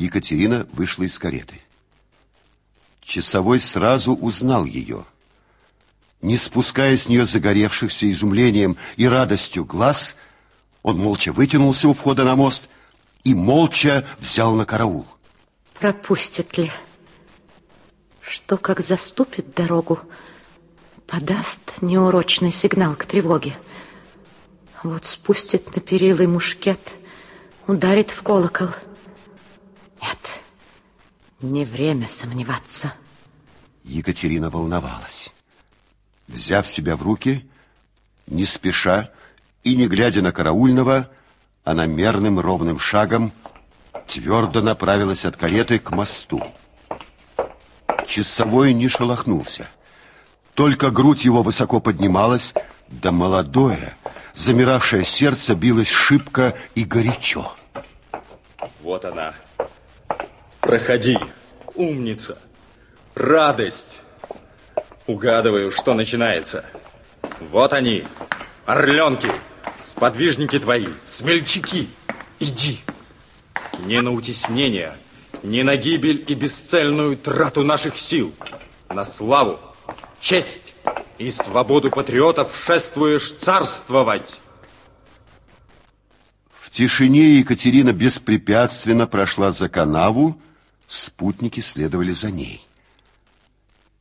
Екатерина вышла из кареты. Часовой сразу узнал ее. Не спуская с нее загоревшихся изумлением и радостью глаз, он молча вытянулся у входа на мост и молча взял на караул. Пропустит ли? Что, как заступит дорогу, подаст неурочный сигнал к тревоге. Вот спустит на перилы мушкет, ударит в колокол. Не время сомневаться. Екатерина волновалась. Взяв себя в руки, не спеша и не глядя на караульного, она мерным ровным шагом твердо направилась от кареты к мосту. Часовой не шелохнулся. Только грудь его высоко поднималась, да молодое, замиравшее сердце билось шибко и горячо. Вот она. Проходи, умница. Радость. Угадываю, что начинается. Вот они, орленки, сподвижники твои, смельчаки. Иди. Не на утеснение, не на гибель и бесцельную трату наших сил. На славу, честь и свободу патриотов шествуешь царствовать. В тишине Екатерина беспрепятственно прошла за канаву, спутники следовали за ней.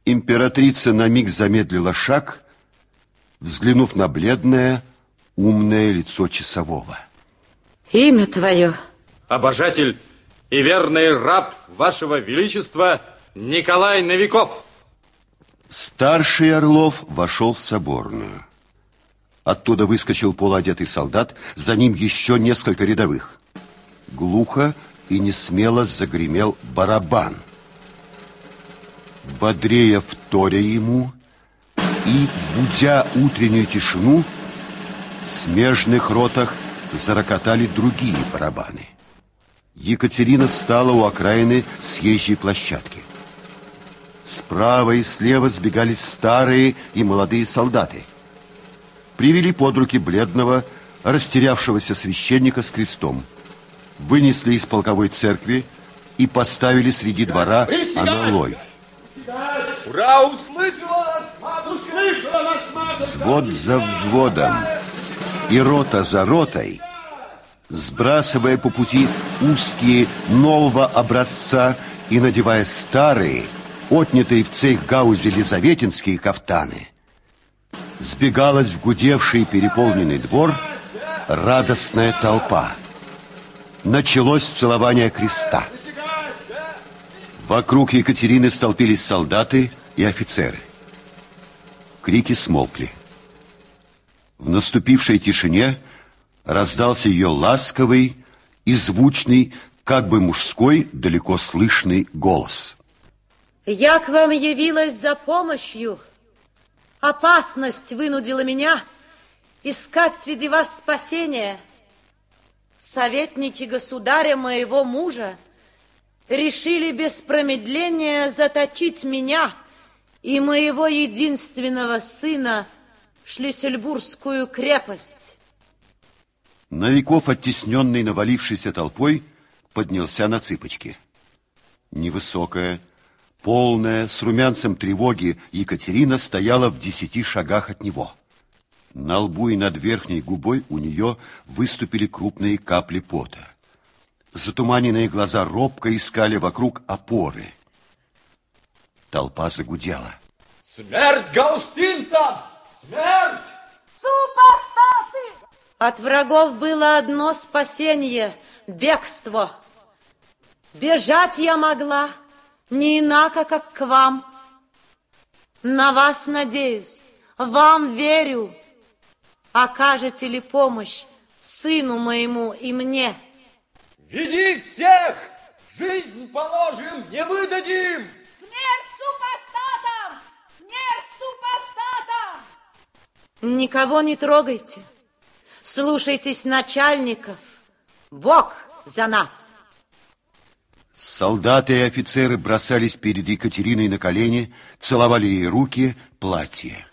Императрица на миг замедлила шаг, взглянув на бледное, умное лицо часового. Имя твое? Обожатель и верный раб вашего величества Николай Новиков. Старший Орлов вошел в соборную. Оттуда выскочил полуодетый солдат, за ним еще несколько рядовых. Глухо и несмело загремел барабан. Бодрее вторя ему и, будя утреннюю тишину, в смежных ротах зарокотали другие барабаны. Екатерина стала у окраины съезжей площадки. Справа и слева сбегались старые и молодые солдаты. Привели под руки бледного, растерявшегося священника с крестом. Вынесли из полковой церкви и поставили среди двора аналой. Ура, услышала нас, услышала нас, матушка! Взвод за взводом и рота за ротой, сбрасывая по пути узкие нового образца и надевая старые, отнятые в цех Гаузе Лизаветинские кафтаны, сбегалась в гудевший переполненный двор радостная толпа. Началось целование креста. Вокруг Екатерины столпились солдаты и офицеры. Крики смолкли. В наступившей тишине раздался ее ласковый и звучный, как бы мужской, далеко слышный голос. Я к вам явилась за помощью. Опасность вынудила меня искать среди вас спасения. Советники государя моего мужа решили без промедления заточить меня и моего единственного сына в Шлиссельбургскую крепость. Новиков, оттесненный навалившейся толпой, поднялся на цыпочки. Невысокая, полная, с румянцем тревоги, Екатерина стояла в десяти шагах от него. На лбу и над верхней губой у нее выступили крупные капли пота. Затуманенные глаза робко искали вокруг опоры. Толпа загудела. Смерть галштинцам! Смерть! Супостаты! От врагов было одно спасение — бегство. Бежать я могла не инако, как к вам. На вас надеюсь, вам верю. Окажете ли помощь сыну моему и мне? Веди всех! Жизнь положим, не выдадим! Смерть супостатам! Смерть супостатам! Никого не трогайте. Слушайтесь начальников. Бог за нас. Солдаты и офицеры бросались перед Екатериной на колени, целовали ей руки, платье.